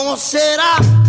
Como será.